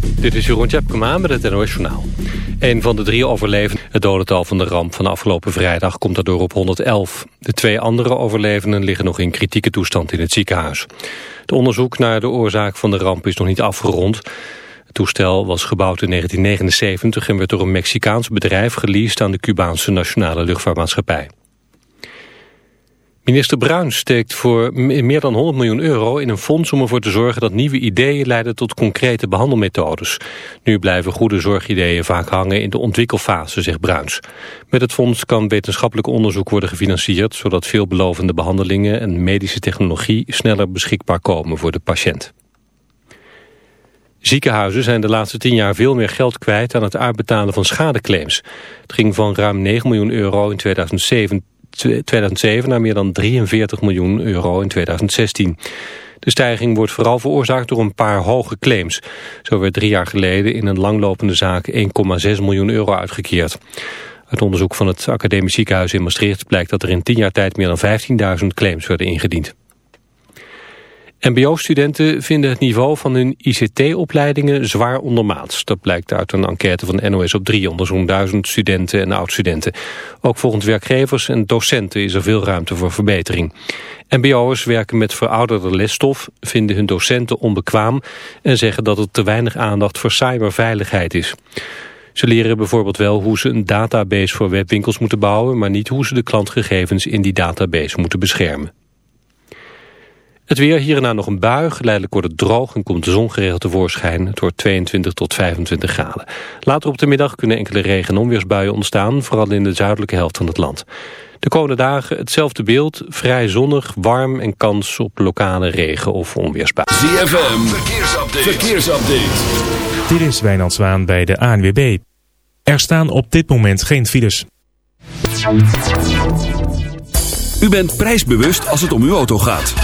Dit is Jeroen Tjepkema met het NOS Journaal. Een van de drie overlevenden. Het dodental van de ramp van afgelopen vrijdag komt daardoor op 111. De twee andere overlevenden liggen nog in kritieke toestand in het ziekenhuis. Het onderzoek naar de oorzaak van de ramp is nog niet afgerond. Het toestel was gebouwd in 1979 en werd door een Mexicaans bedrijf geleased aan de Cubaanse Nationale Luchtvaartmaatschappij. Minister Bruin steekt voor meer dan 100 miljoen euro in een fonds om ervoor te zorgen dat nieuwe ideeën leiden tot concrete behandelmethodes. Nu blijven goede zorgideeën vaak hangen in de ontwikkelfase, zegt Bruins. Met het fonds kan wetenschappelijk onderzoek worden gefinancierd, zodat veelbelovende behandelingen en medische technologie sneller beschikbaar komen voor de patiënt. Ziekenhuizen zijn de laatste tien jaar veel meer geld kwijt aan het uitbetalen van schadeclaims. Het ging van ruim 9 miljoen euro in 2007 2007 naar meer dan 43 miljoen euro in 2016. De stijging wordt vooral veroorzaakt door een paar hoge claims. Zo werd drie jaar geleden in een langlopende zaak 1,6 miljoen euro uitgekeerd. Uit onderzoek van het Academisch Ziekenhuis in Maastricht blijkt dat er in 10 jaar tijd meer dan 15.000 claims werden ingediend. MBO-studenten vinden het niveau van hun ICT-opleidingen zwaar ondermaats. Dat blijkt uit een enquête van NOS op 3 onder zo'n duizend studenten en oud-studenten. Ook volgens werkgevers en docenten is er veel ruimte voor verbetering. MBO'ers werken met verouderde lesstof, vinden hun docenten onbekwaam... en zeggen dat er te weinig aandacht voor cyberveiligheid is. Ze leren bijvoorbeeld wel hoe ze een database voor webwinkels moeten bouwen... maar niet hoe ze de klantgegevens in die database moeten beschermen. Het weer, hier en daar nog een bui. Geleidelijk wordt het droog en komt de zon geregeld tevoorschijn. Het wordt 22 tot 25 graden. Later op de middag kunnen enkele regen- en onweersbuien ontstaan... vooral in de zuidelijke helft van het land. De komende dagen hetzelfde beeld. Vrij zonnig, warm en kans op lokale regen- of onweersbuien. ZFM, verkeersupdate. verkeersupdate. Dit is Wijnand Zwaan bij de ANWB. Er staan op dit moment geen files. U bent prijsbewust als het om uw auto gaat.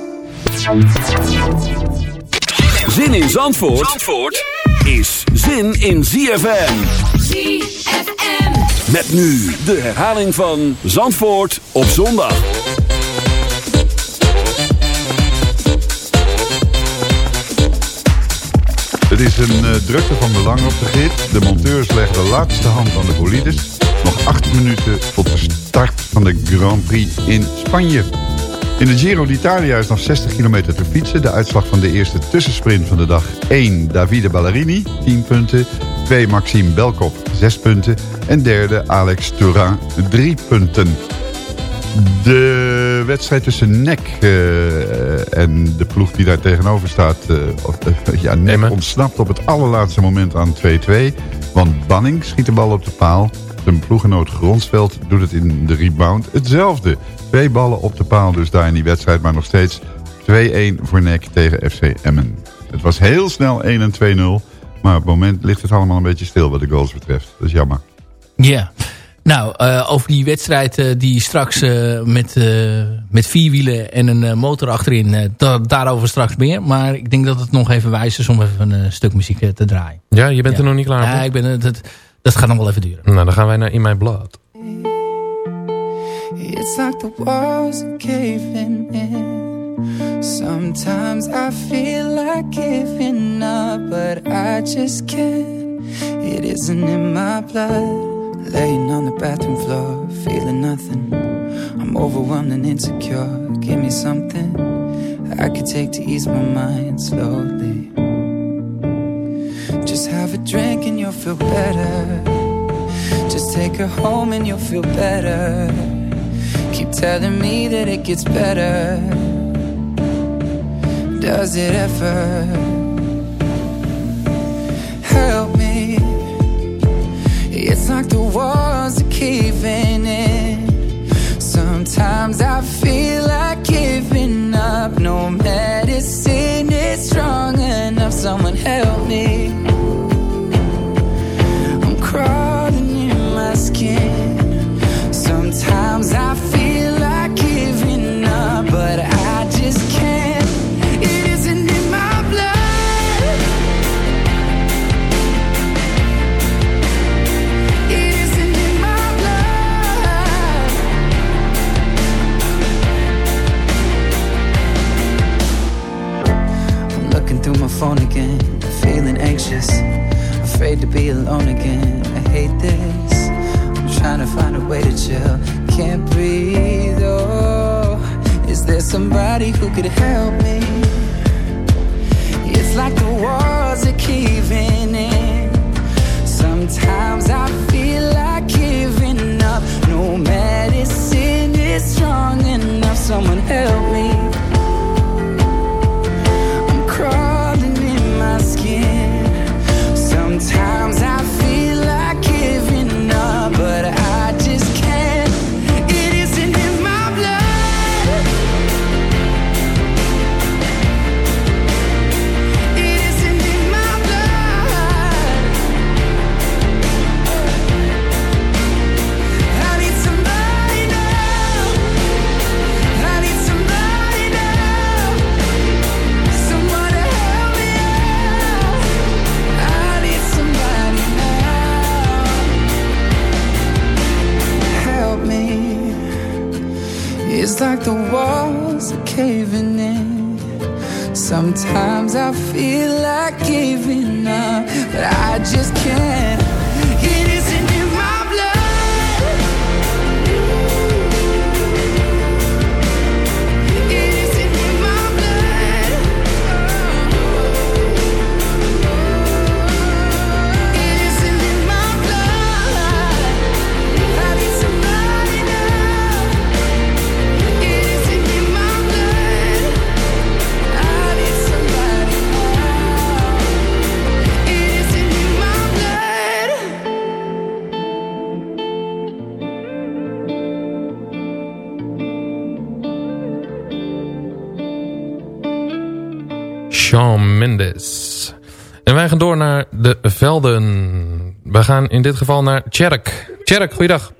Zin in Zandvoort, Zandvoort is zin in ZFM. ZFM. Met nu de herhaling van Zandvoort op zondag. Het is een uh, drukte van belang op de grid. De monteurs leggen de laatste hand aan de bolides. Nog acht minuten tot de start van de Grand Prix in Spanje. In de Giro d'Italia is nog 60 kilometer te fietsen. De uitslag van de eerste tussensprint van de dag 1 Davide Ballerini, 10 punten. 2 Maxime Belkop, 6 punten. En derde Alex Turin, 3 punten. De wedstrijd tussen NEC uh, en de ploeg die daar tegenover staat... Uh, uh, ja, NEC ontsnapt op het allerlaatste moment aan 2-2. Want Banning schiet de bal op de paal. Zijn ploegenoot Gronsveld doet het in de rebound hetzelfde. Twee ballen op de paal dus daar in die wedstrijd. Maar nog steeds 2-1 voor NEC tegen FC Emmen. Het was heel snel 1 en 2-0. Maar op het moment ligt het allemaal een beetje stil wat de goals betreft. Dat is jammer. Ja. Nou, uh, over die wedstrijd uh, die straks uh, met, met vier wielen en een motor achterin, da daarover straks meer. Maar ik denk dat het nog even wijs is om even een stuk muziek te draaien. Ja, je bent ja. er nog niet klaar voor? Ja, ik ben, dat, dat gaat nog wel even duren. Nou, dan gaan wij naar In My Blood. It's like the walls are caving in. Sometimes I feel like giving up, but I just can't. It isn't in my blood. Laying on the bathroom floor, feeling nothing. I'm overwhelmed and insecure. Give me something I could take to ease my mind slowly. Just have a drink and you'll feel better. Just take her home and you'll feel better. Keep telling me that it gets better. Does it ever? Help me. It's like the walls are caving in. Sometimes I feel like giving up. No medicine is strong enough. Someone help me. I'm crawling in my skin. Sometimes I En wij gaan door naar de velden. We gaan in dit geval naar Tjerk. Tjerk, goeiedag.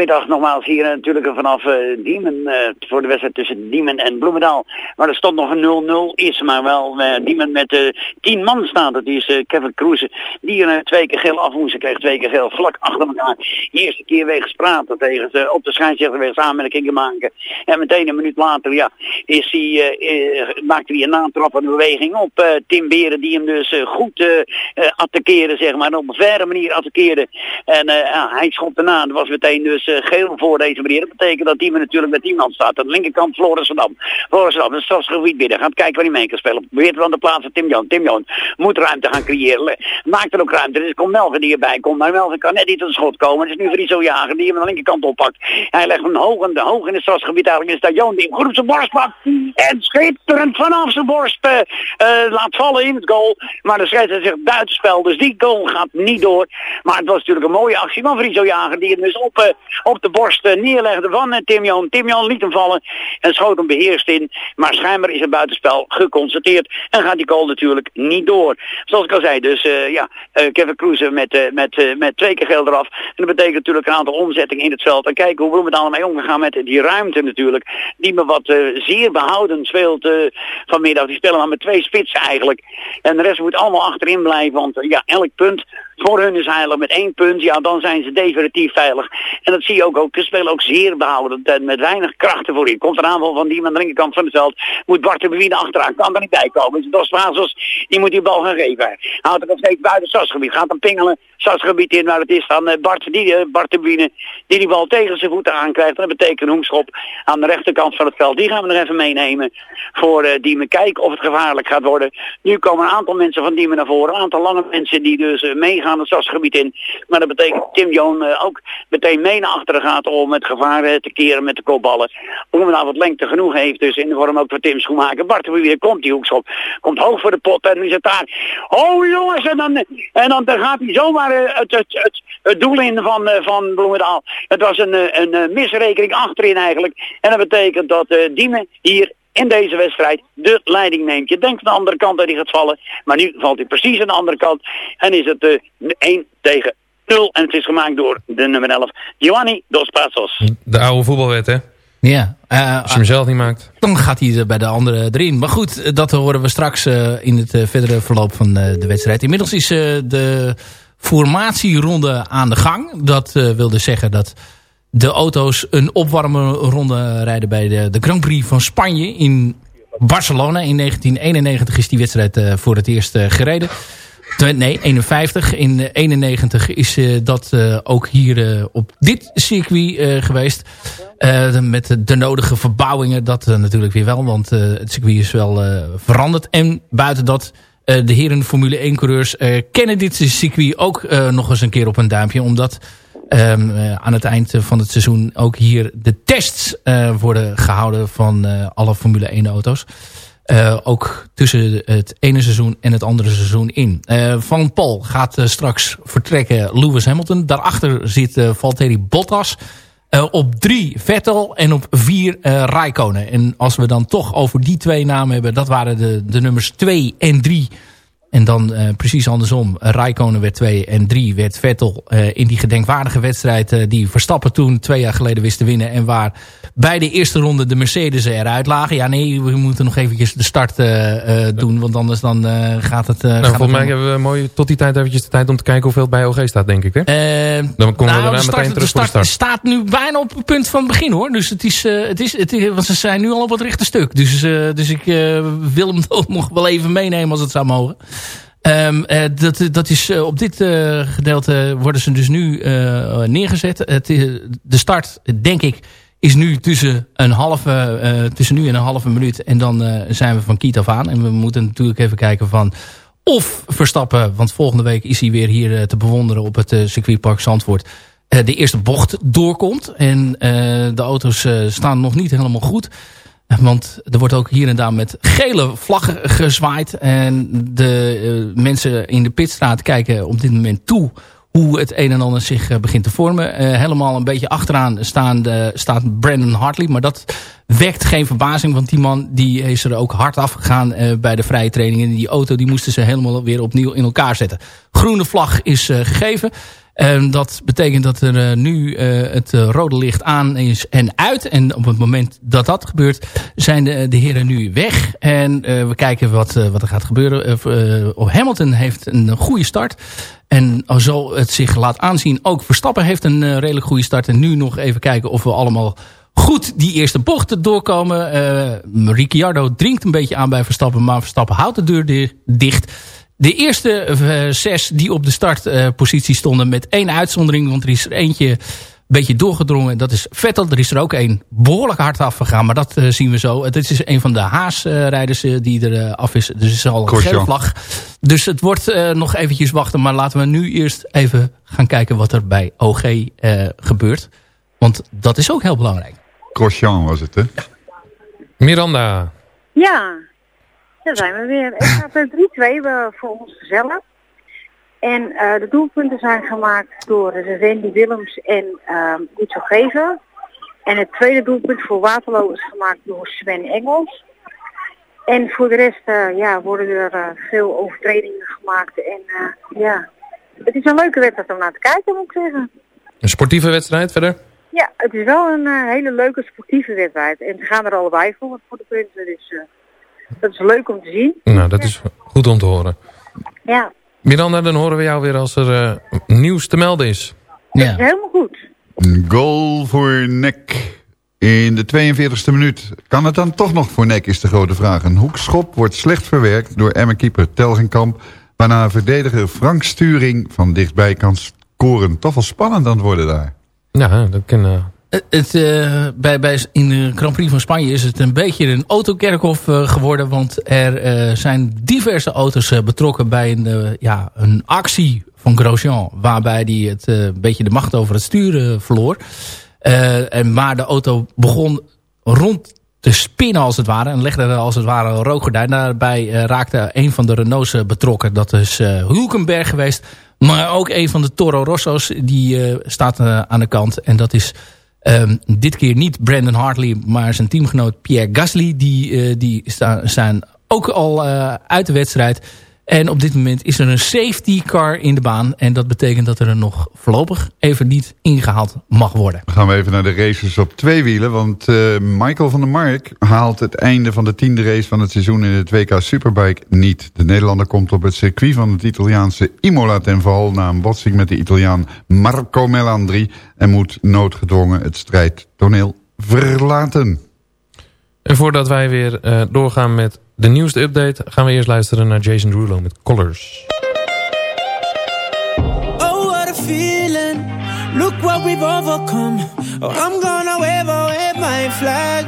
Goedemiddag nogmaals hier natuurlijk vanaf uh, Diemen uh, voor de wedstrijd tussen Diemen en Bloemendaal. Maar er stond nog een 0-0 is, maar wel Diemen met uh, 10 man staat. Dat is Kevin Kroeze die er twee keer geel af moest. kreeg twee keer geel vlak achter elkaar. De eerste keer wegens praten tegen ze op de scheidsrechter wegens aanmerkingen maken. En meteen een minuut later ja, is hij, maakte hij een natrappende beweging op Tim Beren die hem dus goed attaqueerde zeg maar. Op een verre manier attaqueerde. En hij schopte daarna. Dat was meteen dus geel voor deze manier. Dat betekent dat Diemen natuurlijk met iemand staat. Aan de linkerkant Florensdam. Florensdam, een strafgebied binnen. Gaat kijken waar hij mee kan spelen. Wel aan de plaats van Tim Joon. Tim Joon moet ruimte gaan creëren. Maakt er ook ruimte. Dus komt Melvin die erbij komt. Maar Melvin kan net niet tot schot komen. Het is nu Friso Jager die hem aan de linkerkant oppakt. Hij legt hem hoog, in, hoog in het strafgebied. Eigenlijk is daar Joon die hem goed op zijn borst pakt. En schitterend vanaf zijn borst uh, laat vallen in het goal. Maar de scheidsrechter zegt buitenspel. Dus die goal gaat niet door. Maar het was natuurlijk een mooie actie van Friso Jager. Die hem dus op, op de borst eh, neerlegde van eh, Tim Jan. Tim Jan liet hem vallen en schoot hem beheerst in. Maar schijnbaar is een buitenspel geconstateerd en gaat die goal natuurlijk niet door. Zoals ik al zei, dus uh, ja, Kevin Kroeze met, met, met twee keer geel eraf. En dat betekent natuurlijk een aantal omzettingen in het veld. En kijken hoe we allemaal mee omgegaan met die ruimte natuurlijk. Die me wat zeer behouden speelt vanmiddag. Die spelen maar met twee spitsen eigenlijk. En de rest moet allemaal achterin blijven, want ja, elk punt voor hun is heilig met één punt. Ja, dan zijn ze definitief veilig. En dat zie je ook. ook ze spelen ook zeer behouden. En met weinig krachten voorin. Komt een aanval van die aan de linkerkant van het veld. Moet Bart de Bewien achteraan. Kan er niet bij komen. Dus Dos Vazos, die moet die bal gaan geven. Houdt het nog steeds buiten het. Gaat dan pingelen stadsgebied in. Maar het is dan uh, Bart, die, uh, Bart de Bewien die die bal tegen zijn voeten aankrijgt. Dat betekent een hoemschop aan de rechterkant van het veld. Die gaan we nog even meenemen voor uh, Diemen. Kijken of het gevaarlijk gaat worden. Nu komen een aantal mensen van Diemen naar voren. Een aantal lange mensen die dus meegaan gaan het stadsgebied in. Maar dat betekent Tim Joon ook meteen mee naar achteren gaat om het gevaar te keren met de kopballen. Bloemendaal wat lengte genoeg heeft dus in de vorm ook van Tim Schoenmaker. Bart, weer komt die hoekschop. Komt hoog voor de pot en is het daar. Oh jongens, en dan, en dan, dan gaat hij zomaar het, het, het, het doel in van, van Bloemendaal. Het was een, een misrekening achterin eigenlijk. En dat betekent dat Diemen hier in deze wedstrijd de leiding neemt. Je denkt aan de andere kant dat hij gaat vallen. Maar nu valt hij precies aan de andere kant. En is het uh, 1 tegen 0. En het is gemaakt door de nummer 11, Giovanni Dos Passos. De oude voetbalwet, hè? Ja. Uh, Als je hem zelf niet maakt. Dan gaat hij er bij de andere erin. Maar goed, dat horen we straks uh, in het uh, verdere verloop van de wedstrijd. Inmiddels is de formatieronde aan de gang. Dat wilde zeggen dat de auto's een opwarmenronde rijden bij de, de Grand Prix van Spanje in Barcelona. In 1991 is die wedstrijd uh, voor het eerst uh, gereden. Nee, 51. In 91 is uh, dat ook hier op dit circuit geweest. met de nodige verbouwingen, dat natuurlijk weer wel. Want het circuit is wel veranderd. En buiten dat, de heren Formule 1 coureurs kennen dit circuit ook nog eens een keer op een duimpje. Omdat Um, uh, aan het eind van het seizoen ook hier de tests uh, worden gehouden van uh, alle Formule 1 auto's. ook tussen het ene seizoen en het andere seizoen in. van Paul gaat straks vertrekken Lewis Hamilton. Daarachter zit Valtteri Bottas. op drie Vettel en op vier Raikkonen. En als we dan toch over die twee namen hebben... dat waren de, de nummers twee en drie en dan uh, precies andersom. Raikkonen werd 2 en 3 werd Vettel uh, in die gedenkwaardige wedstrijd... Uh, die Verstappen toen twee jaar geleden wist te winnen... en waar bij de eerste ronde de Mercedes eruit lagen. Ja, nee, we moeten nog eventjes de start doen... want anders dan gaat het... nou, gaat volgens mij hebben we mooi tot die tijd eventjes de tijd om te kijken... hoeveel het bij OG staat, denk ik, hè? dan komen nou, we daarna meteen terug de start, de start. staat nu bijna op het punt van begin, hoor. Dus het is... het is, het is want ze zijn nu al op het rechte stuk. Dus, dus ik wil hem nog wel even meenemen als het zou mogen. Um, uh, dat, dat is uh, op dit uh, gedeelte worden ze dus nu neergezet. Het, de start, denk ik, is nu tussen, een halve, tussen nu en een halve minuut. En dan zijn we van kiet af aan. En we moeten natuurlijk even kijken van of Verstappen, want volgende week is hij weer hier te bewonderen op het circuitpark Zandvoort. de eerste bocht doorkomt. En de auto's staan nog niet helemaal goed. Want er wordt ook hier en daar met gele vlaggen gezwaaid. En de uh, mensen in de pitstraat kijken op dit moment toe hoe het een en ander zich uh, begint te vormen. Uh, helemaal een beetje achteraan staan staat Brandon Hartley. Maar dat wekt geen verbazing. Want die man die is er ook hard afgegaan bij de vrije trainingen. En die auto die moesten ze helemaal weer opnieuw in elkaar zetten. Groene vlag is gegeven. En dat betekent dat er uh, nu uh, het uh, rode licht aan is en uit. En op het moment dat dat gebeurt, zijn de, de heren nu weg. En we kijken wat, wat er gaat gebeuren. Hamilton heeft een goede start. En zo het zich laat aanzien, ook Verstappen heeft een redelijk goede start. En nu nog even kijken of we allemaal goed die eerste bochten doorkomen. Ricciardo drinkt een beetje aan bij Verstappen, maar Verstappen houdt de deur dicht. De eerste uh, zes die op de startpositie uh, stonden met één uitzondering. Want er is er eentje een beetje doorgedrongen. Dat is Vettel. Er is er ook één behoorlijk hard afgegaan. Maar dat uh, zien we zo. Het is een van de Haas-rijders die er af is. Dus het is al een gele vlag. Dus het wordt nog eventjes wachten. Maar laten we nu eerst even gaan kijken wat er bij OG gebeurt. Want dat is ook heel belangrijk. Grosjean was het, hè? Ja. Miranda. Ja, daar zijn we weer. Het gaat 3-2 voor ons zelf. En uh, de doelpunten zijn gemaakt door Randy Willems en uh, Mitchell. En het tweede doelpunt voor Waterloo is gemaakt door Sven Engels. En voor de rest uh, ja, worden er uh, veel overtredingen gemaakt. En ja, het is een leuke wedstrijd om naar te kijken, moet ik zeggen. Een sportieve wedstrijd verder? Ja, het is wel een hele leuke sportieve wedstrijd. En ze gaan er allebei voor, voor de punten. Dus dat is leuk om te zien. Nou, dat is goed om te horen. Ja. Miranda, dan horen we jou weer als er uh, nieuws te melden is. Ja. Dat is helemaal goed. Een goal voor Nek in de 42e minuut. Kan het dan toch nog voor Nek, is de grote vraag. Een hoekschop wordt slecht verwerkt door Emmerkeeper Telgenkamp... waarna verdediger Frank Sturing van dichtbij kan scoren. Toch wel spannend aan het worden daar. Ja, dat kan, het, uh, bij, bij, in de Grand Prix van Spanje is het een beetje een autokerkhof uh, geworden. Want er zijn diverse auto's betrokken bij een, ja, een actie van Grosjean. Waarbij hij het een beetje de macht over het sturen verloor. en maar de auto begon rond te spinnen als het ware. En legde er als het ware een rookgordijn. Daarbij raakte een van de Renaults betrokken. Dat is Hulkenberg geweest. Maar ook een van de Toro Rosso's. Die staat aan de kant. En dat is Um, dit keer niet Brandon Hartley, maar zijn teamgenoot Pierre Gasly. Die, uh, die staan, zijn ook al uh, uit de wedstrijd. En op dit moment is er een safety car in de baan. En dat betekent dat er nog voorlopig even niet ingehaald mag worden. Dan gaan we even naar de races op twee wielen. Want uh, Michael van der Mark haalt het einde van de tiende race van het seizoen in het WK Superbike niet. De Nederlander komt op het circuit van het Italiaanse Imola ten val... na een botsing met de Italiaan Marco Melandri... en moet noodgedwongen het strijdtoneel verlaten. En voordat wij weer uh, doorgaan met de nieuwste update gaan we eerst luisteren naar Jason Derulo met Colors. Oh, what a feeling. Look what we've overcome. Oh, I'm gonna wave, away my flag.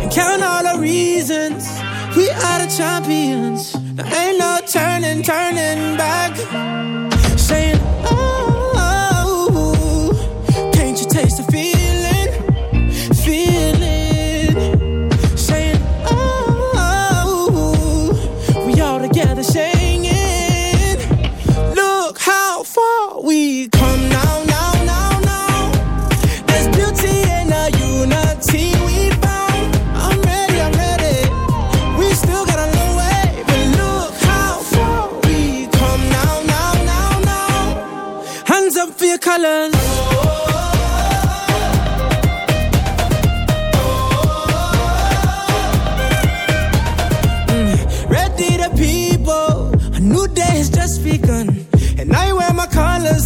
And count all the reasons. We are the champions. There ain't no turning, turning back. Saying, we come now, now, now, now. There's beauty in our unity we found. I'm ready, I'm ready. We still got a long way, but look how far we come now, now, now, now. Hands up for your colors.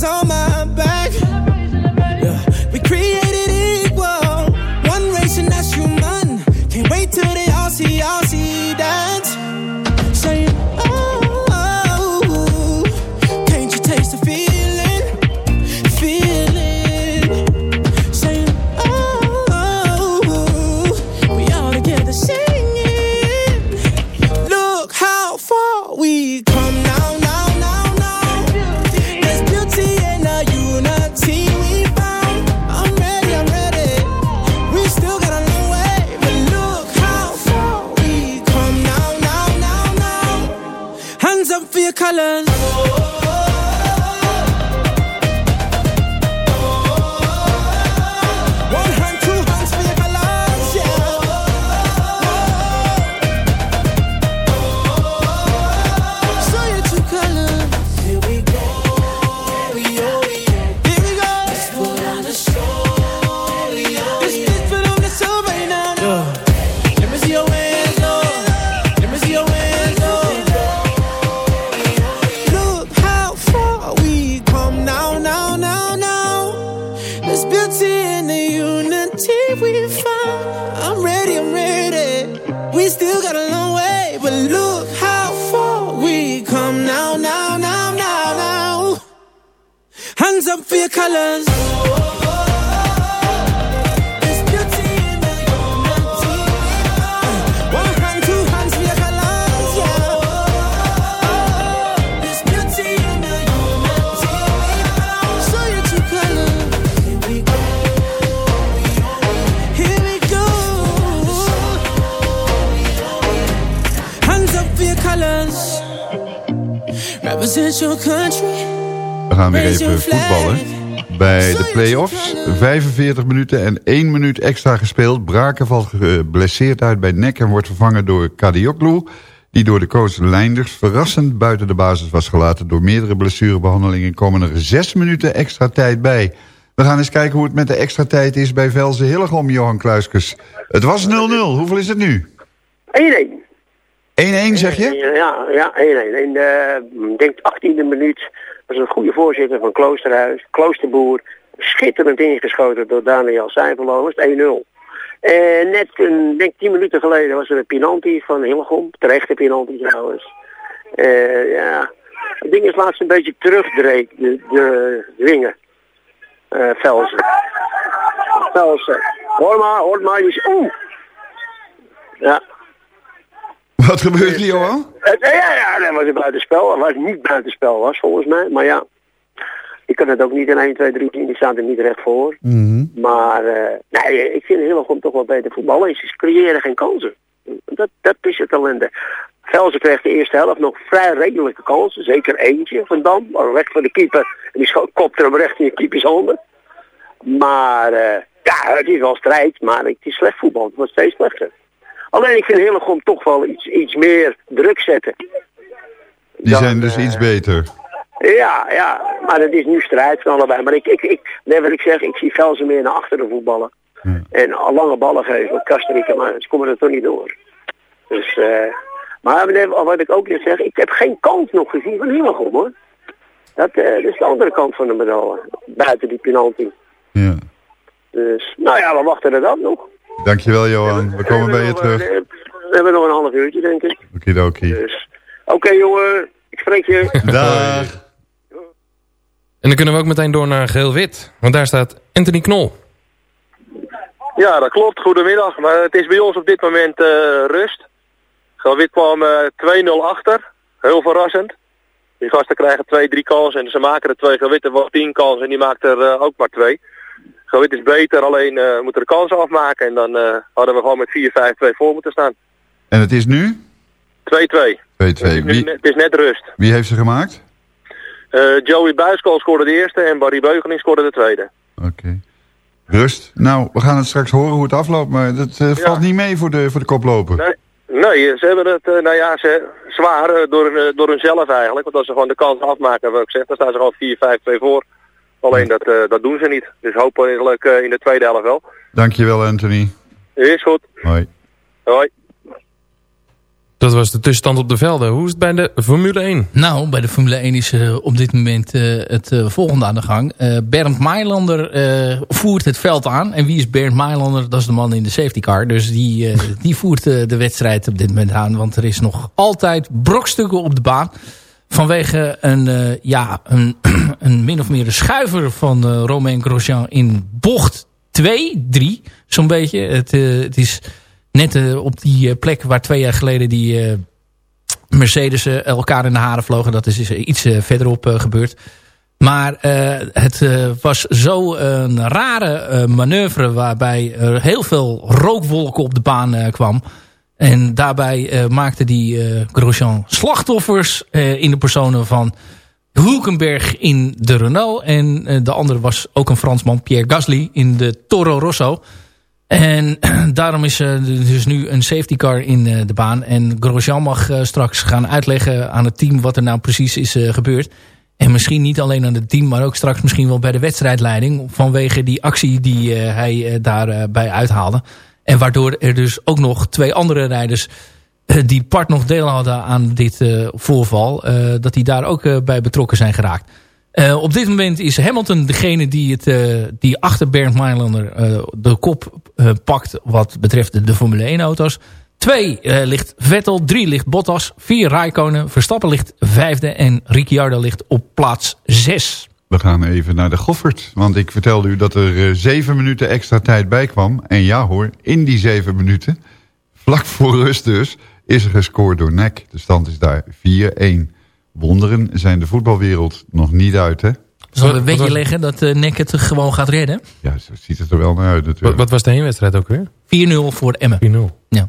On my We gaan weer even voetballen. Bij de play-offs, 45 minuten en 1 minuut extra gespeeld. Braken valt geblesseerd uit bij nek en wordt vervangen door Kadioglu... die door de coach Leinders verrassend buiten de basis was gelaten. Door meerdere blessurebehandelingen komen er 6 minuten extra tijd bij. We gaan eens kijken hoe het met de extra tijd is bij Velze Hillegom, Johan Kluiskes. Het was 0-0. Hoeveel is het nu? 1-1. 1-1 zeg je? Ja, ja 1-1. In de, denk 18e minuut was een goede voorzitter van Kloosterhuis, Kloosterboer. Schitterend ingeschoten door Daniel Seifeloos, 1-0. En net, een, denk 10 minuten geleden was er een penalty van Hillegom. Terechte penalty trouwens. Eh, ja, het ding is laatst een beetje terugdreek, de, de dwingen. Eh Velsen. Velsen. Hoor maar, hoor maar. Is, oeh. Ja. Wat gebeurt er, Johan? Het, ja, ja, dat was het buitenspel. Wat niet buitenspel was, volgens mij. Maar ja, ik kan het ook niet in 1, 2, 3 zien. Die staat er niet recht voor. Mhm. Maar eh, nee, ik vind Hillegom toch wel beter voetballen. Ze creëren geen kansen. Dat, dat is het ellende. Velzen kreeg de eerste helft nog vrij redelijke kansen. Zeker eentje van Dam. Recht voor de keeper. En die kopte hem recht in je keepers handen. Maar eh, ja, het is wel strijd. Maar het is slecht voetbal. Het wordt steeds slechter. Alleen ik vind Hillegom toch wel iets, iets meer druk zetten. Die zijn dus iets beter. Ja, ja, maar het is nu strijd van allebei. Maar ik, ik, ik, nee, wat ik zeg, ik zie Velzen meer naar achteren voetballen. En al lange ballen geven, Kastriken, maar ze komen er toch niet door. Dus, eh maar nee, wat ik ook net zeg, ik heb geen kans nog gezien van Hillegom hoor. Dat, eh, dat is de andere kant van de medaille, buiten die penalty. Ja. Dus, nou ja, we wachten het af nog. Dankjewel, Johan. We komen bij je nog, eh, terug. We hebben nog een half uurtje, denk ik. Okidoki. Dus, oké jongen, ik spreek je. Dag. En dan kunnen we ook meteen door naar geel-wit. Want daar staat Anthony Knol. Ja, dat klopt. Goedemiddag. Maar het is bij ons op dit moment eh, rust. Geel-wit kwam eh 2-0 achter. Heel verrassend. Die gasten krijgen twee, drie kansen en ze maken er twee. Geel-wit heeft wel tien kansen en die maakt er eh, ook maar twee. Geel-wit is beter, alleen eh moeten de kansen afmaken. En dan eh, hadden we gewoon met 4-5-2 voor moeten staan. 2-2. En het is nu? 2-2. Het, is nu Wie, net- het is net rust. wie heeft ze gemaakt? Eh, Joey Buiskool scoorde de eerste en Barry Beugeling scoorde de tweede. Oké. Rust. Nou, we gaan het straks horen hoe het afloopt, maar dat eh, valt niet mee voor de, voor de koploper. Nee, nee, ze hebben het, eh, nou ja, ze, zwaar door, door hunzelf eigenlijk. Want als ze gewoon de kans afmaken, wat ik zeg, dan staan ze gewoon 4-5-2 voor. Alleen dat, eh, dat doen ze niet. Dus hopelijk eh, in de tweede helft wel. Dankjewel, Anthony. Is goed. Hoi. Hoi. Dat was de tussenstand op de velden. Hoe is het bij de Formule 1? Nou, bij de Formule 1 is eh, op dit moment eh, het volgende aan de gang. Eh, Bernd Mailander eh, voert het veld aan. En wie is Bernd Mailander? Dat is de man in de safety car. Dus die, eh, die voert eh, de wedstrijd op dit moment aan. Want er is nog altijd brokstukken op de baan. Vanwege een, eh, ja, een, een min of meer een schuiver van eh, Romain Grosjean in bocht 2, 3. Zo'n beetje. Het, eh, het is net op die plek waar twee jaar geleden die... Mercedes elkaar in de haren vlogen. Dat is iets verderop gebeurd. Maar het was zo een rare manoeuvre waarbij er heel veel rookwolken op de baan kwam. En daarbij eh, maakte die eh, Grosjean slachtoffers eh, in de personen van Hulkenberg in de Renault. En de andere was ook een Fransman, Pierre Gasly, in de Toro Rosso. En daarom is er dus nu een safety car in de baan. En Grosjean mag straks gaan uitleggen aan het team wat er nou precies is gebeurd. En misschien niet alleen aan het team, maar ook straks misschien wel bij de wedstrijdleiding. Vanwege die actie die hij daarbij uithaalde. En waardoor er dus ook nog twee andere rijders eh, die part nog deel hadden aan dit eh, voorval. eh, dat die daar ook bij betrokken zijn geraakt. Op dit moment is Hamilton degene die, het, die achter Bernd Mailander eh, de kop pakt wat betreft de, Formule 1 auto's. Twee ligt Vettel, drie ligt Bottas, vier Raikkonen, Verstappen ligt vijfde en Ricciardo ligt op plaats zes. We gaan even naar de Goffert. Want ik vertelde u dat er eh, zeven minuten extra tijd bij kwam. En ja hoor, in die zeven minuten, vlak voor rust dus, is er gescoord door NEC. De stand is daar 4-1. Wonderen zijn de voetbalwereld nog niet uit, hè? Zullen we een beetje leggen dat uh, NEC het gewoon gaat redden? Ja, zo ziet het er wel naar uit natuurlijk. Wat, wat was de heenwedstrijd ook weer? 4-0 voor Emmen. 4-0. Ja.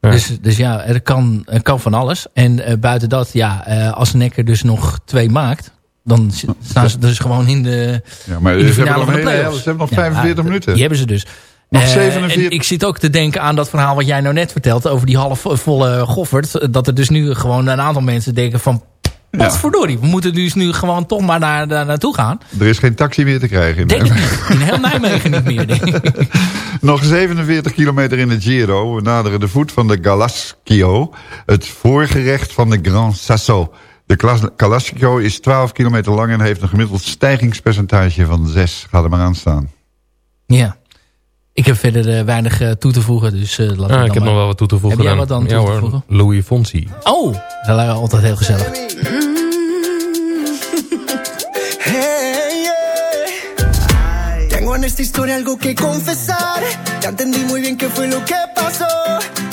Dus, dus ja, er kan, er kan van alles. En uh, buiten dat, ja, uh, als NEC er dus nog twee maakt... dan staan ze dus gewoon in de, ja, maar in de finale van de play-offs. Ze hebben nog 45 ja, minuten. Die hebben ze dus. Nog Uh, 47. en ik zit ook te denken aan dat verhaal wat jij nou net vertelt... over die halfvolle Goffert. Dat er dus nu gewoon een aantal mensen denken van... Potverdorie, we moeten dus nu gewoon toch maar naar, daar naartoe gaan. Er is geen taxi meer te krijgen. In denk niet. In heel Nijmegen niet meer, denk ik. Nog 47 kilometer in de Giro. We naderen de voet van de Galascio. Het voorgerecht van de Grand Sasso. De Galascio is 12 kilometer lang en heeft een gemiddeld stijgingspercentage van 6. Ga er maar aan staan. Ja. Ik heb verder uh, weinig uh, toe te voegen. Dus, uh, ja, ik heb nog wel wat toe te voegen. Heb jij wat dan ja, toe te hoor, voegen? Louis Fonsi. Oh, dat lijkt altijd heel gezellig. Tengo en esta historia algo que confesar. Ya entendí muy bien qué fue lo que pasó.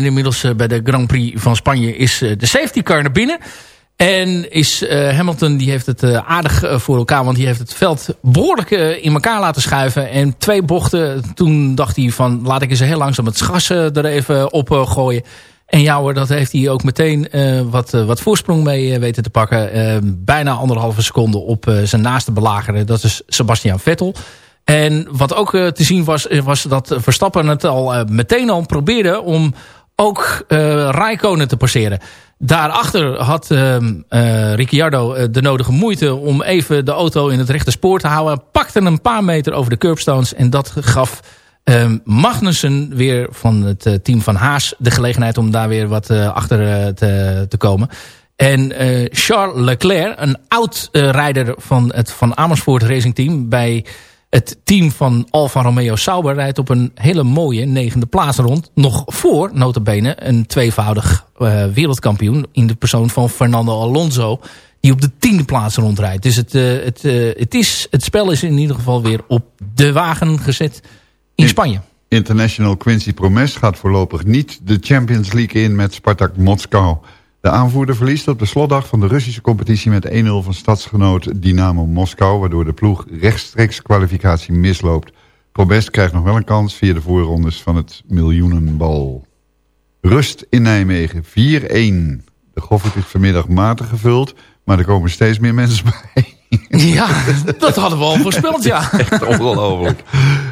En inmiddels eh, bij de Grand Prix van Spanje is eh, de safety car naar binnen. En is eh, Hamilton, die heeft het aardig voor elkaar. Want die heeft het veld behoorlijk eh, in elkaar laten schuiven. En twee bochten, toen dacht hij van... laat ik eens heel langzaam het gas er even op gooien. En ja hoor, dat heeft hij ook meteen wat, wat voorsprong mee weten te pakken. Bijna anderhalve seconde op zijn naaste belager. Dat is Sebastian Vettel. En wat ook te zien was, was dat Verstappen het al meteen al probeerde om ook eh Raikkonen te passeren. Daarachter had ehm, eh, Ricciardo eh, de nodige moeite om even de auto in het rechte spoor te houden. Pakte een paar meter over de curbstones en dat gaf ehm, Magnussen weer van het team van Haas de gelegenheid om daar weer wat achter te, te komen. En Charles Leclerc, een oud-rijder van het Van Amersfoort Racing Team... bij het team van Alfa Romeo Sauber rijdt op een hele mooie negende plaats rond. Nog voor, notabene, een tweevoudig eh, wereldkampioen... in de persoon van Fernando Alonso... die op de tiende plaats rondrijdt. Dus het, eh, het, eh, het, is, het spel is in ieder geval weer op de wagen gezet in Spanje. International Quincy Promes gaat voorlopig niet de Champions League in met Spartak Moskou. De aanvoerder verliest op de slotdag van de Russische competitie met 1-0 van stadsgenoot Dynamo Moskou, waardoor de ploeg rechtstreeks kwalificatie misloopt. Promes krijgt nog wel een kans via de voorrondes van het miljoenenbal. Rust in Nijmegen, 4-1. De Goffert is vanmiddag matig gevuld, maar er komen steeds meer mensen bij. Ja, dat hadden we al voorspeld, ja. Echt ongelooflijk.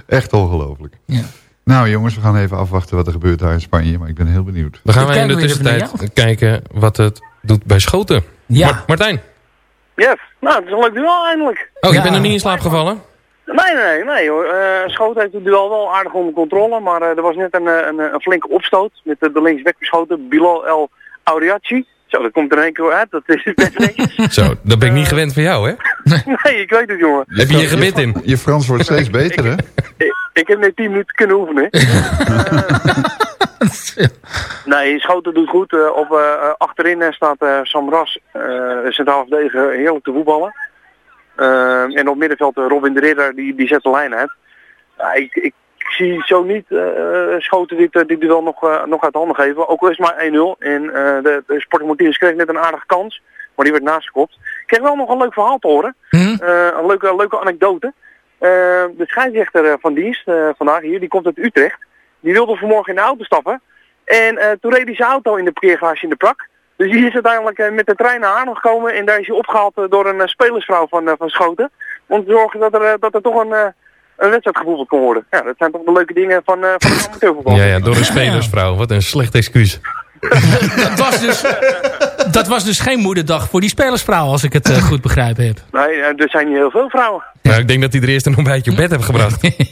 Echt ongelooflijk. Ja. Nou jongens, we gaan even afwachten wat er gebeurt daar in Spanje. Maar ik ben heel benieuwd. Dan gaan wij in de we tussentijd kijken wat het doet bij Schoten. Ja. Mar- Martijn, Yes, nou, het is een leuk duel eindelijk. oh, je Ja. bent nog niet in slaap gevallen? Nee, nee, nee hoor. Eh Schoot heeft het duel wel aardig onder controle, maar eh, er was net een, eh, een, een flinke opstoot met de links weggeschoten Bilal El Auriachi. Zo, dat komt er in één keer uit, dat is best netjes. Zo, dat ben ik niet gewend van jou, hè? nee, ik weet het jongen. Heb je je gebit in? Je Frans wordt steeds beter hè? Ik, ik heb net 10 minuten kunnen oefenen. Eh, Nee, Schoten doet goed. Eh, op, eh, achterin eh, staat eh, Sam Ras, uh, centraal verdediger, heerlijk te voetballen. Eh, en op middenveld eh, Robin de Ridder, die, die zet de lijn uit. Ja, ik, ik zie zo niet eh, Schoten dit, eh, dit duel nog, eh, nog uit handen geven. Ook al is het maar 1-0. En eh, de, de Sporting kreeg net een aardige kans, maar die werd naastgekopt. Ik kreeg wel nog een leuk verhaal te horen. Eh, een leuke, leuke anekdote. Eh, de scheidsrechter eh, van dienst, eh, vandaag hier, die komt uit Utrecht. Die wilde vanmorgen in de auto stappen. En eh, toen reed hij zijn auto in de parkeergarage in de prak. Dus die is uiteindelijk eh, met de trein naar Arnhem gekomen. En daar is hij opgehaald eh, door een spelersvrouw van, van Schoten. Om te zorgen dat er, dat er toch een, eh, een wedstrijd gevoetbald kon worden. Ja, dat zijn toch de leuke dingen van, eh van amateurvoetbal. Ja, ja, door een spelersvrouw. Wat een slecht excuus. dat, was dus, dat was dus geen moederdag voor die spelersvrouw, als ik het eh, goed begrijpen heb. Nee, eh, er zijn niet heel veel vrouwen. Nou, ik denk dat hij er eerst een ontbijtje op bed heeft gebracht.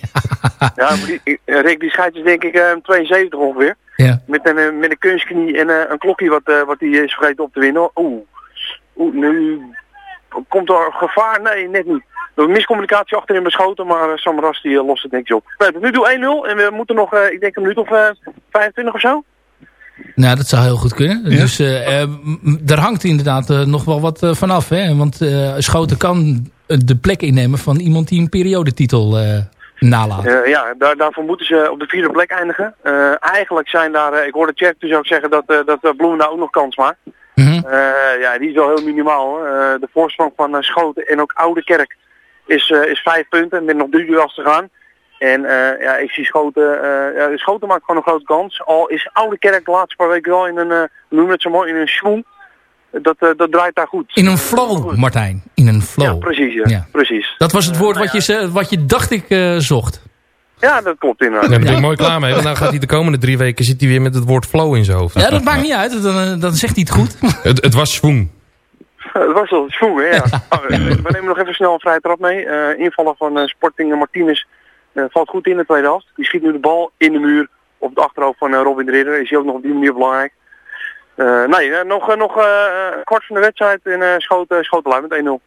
Ja, maar die, eh, Rick die scheidt is denk ik eh, 72 ongeveer. Ja. Met een, met een kunstknie en eh, een klokje wat, eh, wat hij is vergeten op te winnen. Oeh, Oeh nu komt er gevaar? Nee, net niet. Door miscommunicatie achterin beschoten, maar uh, Sam Ras die lost het netjes op. Nee, tot nu toe 1-0 en we moeten nog, eh, ik denk een minuut of eh 25 of zo. Nou, dat zou heel goed kunnen. Dus m- daar hangt inderdaad eh, nog wel wat vanaf. Hè? Want Schoten kan de plek innemen van iemand die een periodetitel nalaat. Ja, daar, daarvoor moeten ze op de vierde plek eindigen. Eigenlijk zijn daar, ik hoorde Jack dus ook zeggen dat, dat uh, Bloemendaal ook nog kans maakt. Mhm. Ja, die is wel heel minimaal. hoor. De voorsprong van Schoten en ook Oude Kerk is, is vijf punten met nog drie duels te gaan. En eh, ja, ik zie Schoten, eh, ja, Schoten maakt gewoon een grote kans. Al is Oude Kerk de laatste paar weken wel in een, uh, we noemen het zo mooi, in een schwung. Dat, eh, dat draait daar goed. In een flow, Martijn. In een flow. Ja, precies. Ja. Ja. precies. Dat was het woord wat, je, ze- wat je dacht ik eh, zocht. Ja, dat klopt inderdaad. Daar ben ik mooi klaar mee. Want nou gaat hij de komende drie weken zit hij weer met het woord flow in zijn hoofd. Ja, dat maakt niet uit. Dan, dan zegt hij het goed. Het, het was swoon. Het was wel hè, ja. Oh, we nemen nog even snel een vrije trap mee. Eh invallen van eh, Sporting Martinez valt goed in de tweede helft. Die schiet nu de bal in de muur op het achterhoofd van eh, Robin de Ridder. Is hij ook nog op die manier belangrijk. Eh, nee, eh, nog, eh, nog eh, kwart van de wedstrijd en schoot, schoot eruit met 1-0.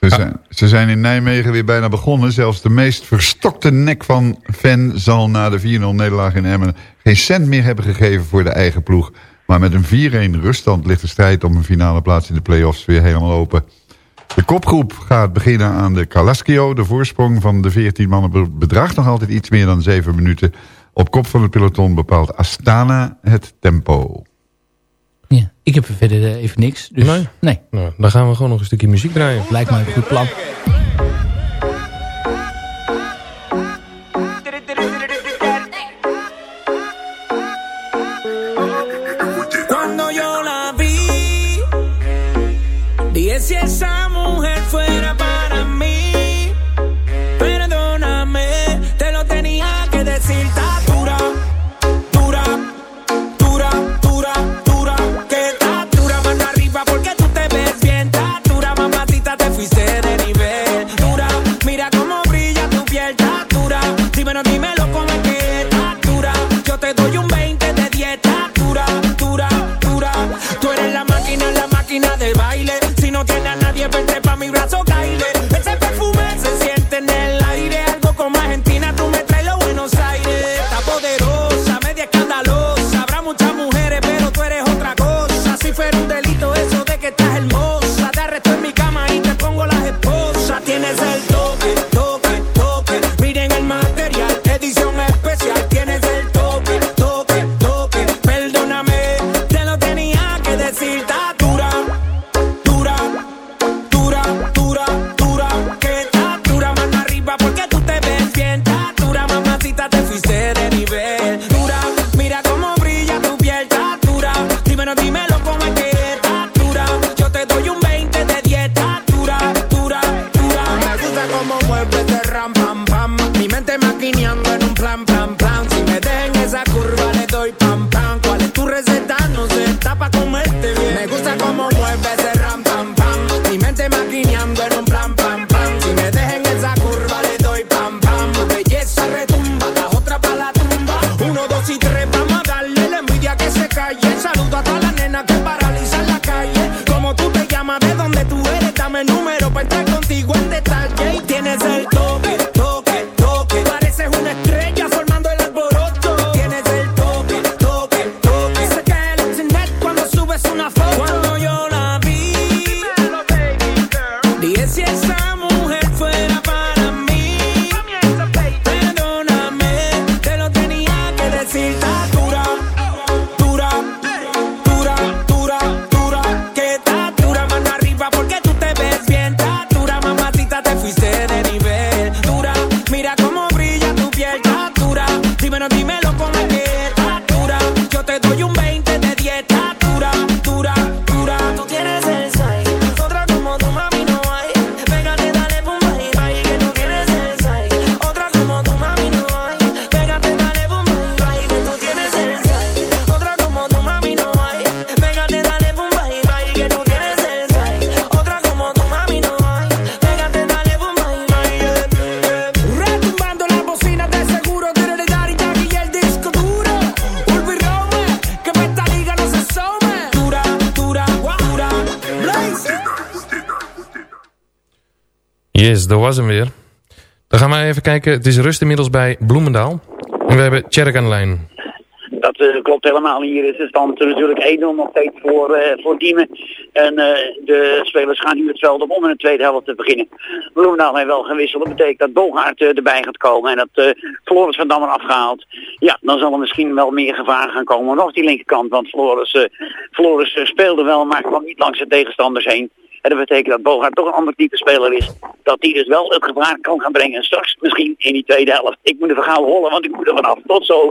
Ze zijn, ze zijn in Nijmegen weer bijna begonnen. Zelfs de meest verstokte nek van fan zal na de 4-0 nederlaag in Emmen geen cent meer hebben gegeven voor de eigen ploeg. Maar met een 4-1 ruststand ligt de strijd om een finale plaats in de play-offs weer helemaal open. De kopgroep gaat beginnen aan de Calaschio. De voorsprong van de 14 mannen bedraagt nog altijd iets meer dan 7 minuten. Op kop van het peloton bepaalt Astana het tempo. Ja, ik heb verder eh, even niks. Dus Nee? nee. Nou, dan gaan we gewoon nog een stukje muziek draaien. Lijkt mij een goed plan. Si esa mujer fuera Yes, dat was hem weer. Dan gaan wij even kijken. Het is rust inmiddels bij Bloemendaal. En we hebben Tjerk aan de lijn. Dat eh, klopt helemaal. Hier is de stand natuurlijk 1-0 nog steeds voor, eh, voor Diemen. En eh, de spelers gaan nu het veld op om in de tweede helft te beginnen. Bloemendaal heeft wel gewisseld. Dat betekent dat eh, erbij gaat komen. En dat Floris van Dammer afgehaald. Ja, dan zal er misschien wel meer gevaar gaan komen. Nog die linkerkant. Want Floris, Floris speelde wel, maar kwam niet langs de tegenstanders heen. En dat betekent dat Bogaert toch een ander type speler is. Dat hij dus wel het gevaar kan gaan brengen. Straks misschien in die tweede helft. Ik moet er gauw hollen, want ik moet er vanaf. Tot zo.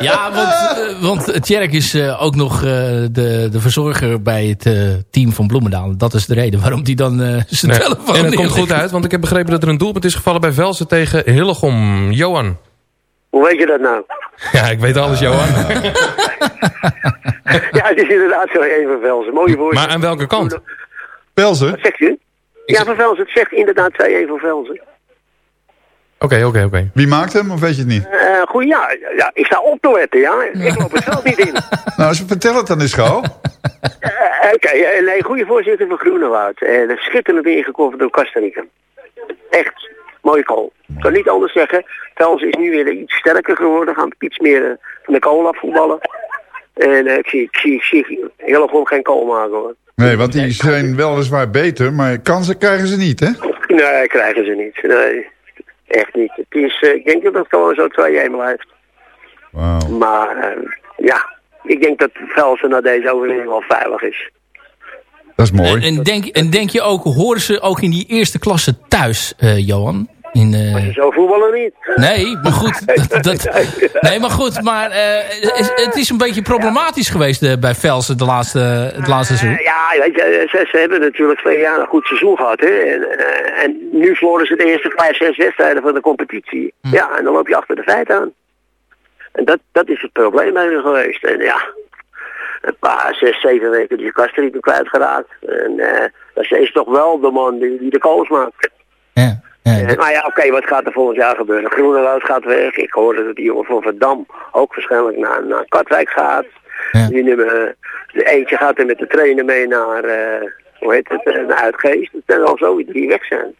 Ja, want, eh, want Tjerk is eh, ook nog eh, de, de verzorger bij het eh, team van Bloemendaal. Dat is de reden waarom hij dan eh, zijn Nee, telefoon En het komt goed uit, want ik heb begrepen dat er een doelpunt is gevallen bij Velsen tegen Hillegom. Johan. Hoe weet je dat nou? Ja, ik weet alles, Johan. ja, het is inderdaad zo even Velsen. Mooie woord. Maar aan welke kant? Velzen? Wat zegt u? Ja, van Velsen. Het zegt inderdaad 2-1 voor Velsen. Oké, oké, oké. Wie maakt hem, of weet je het niet? Eh goed, ja, ja. Ik sta op te letten, ja. Ik loop het zelf niet in. Nou, ze vertel het dan eens gauw. Eh, Oké, eh, nee, goede voorzitter van Groenewoud. En uh, schitterend ingekocht door Castanica. Echt, mooie goal. Ik kan niet anders zeggen. Velsen is nu weer iets sterker geworden. Gaan iets meer eh, van de kool afvoetballen. En eh, ik zie, ik zie, ik zie helemaal geen kool maken hoor. Nee, want die zijn weliswaar beter, maar kansen krijgen ze niet, hè? Nee, krijgen ze niet. Nee, echt niet. Het is, eh, ik denk dat het gewoon zo 2-1 blijft. Wauw. Maar ja, ik denk dat Velsen na deze overwinning wel veilig is. Dat is mooi. En, en, denk, en denk je ook, horen ze ook in die eerste klasse thuis, eh, Johan? In, eh, Zo voetballen niet. Nee, maar goed. Dat, dat- nee, maar goed. Maar eh, is- het is een beetje problematisch geweest eh, bij Velsen de laatste, het laatste seizoen. Ja, weet je, ze, ze hebben natuurlijk twee jaar een goed seizoen gehad. Hè? En, en nu verloren ze de eerste vijf, zes wedstrijden van de competitie. Ja, en dan loop je achter de feiten aan. En dat, dat is het probleem bij hun geweest. En ja, een paar, zes, zeven weken die Kastrieken kwijtgeraakt. En dat is toch wel de man die, die de kools maakt. Ja, Eh, maar ja, oké, wat gaat er volgend jaar gebeuren? Groenewoud gaat weg. Ik hoorde dat die jongen van Verdam ook waarschijnlijk naar, naar Katwijk gaat. Die nummer, de eentje gaat er met de trainer mee naar, eh, hoe heet het, eh, naar Uitgeest. Het zijn al zo drie weg zijn.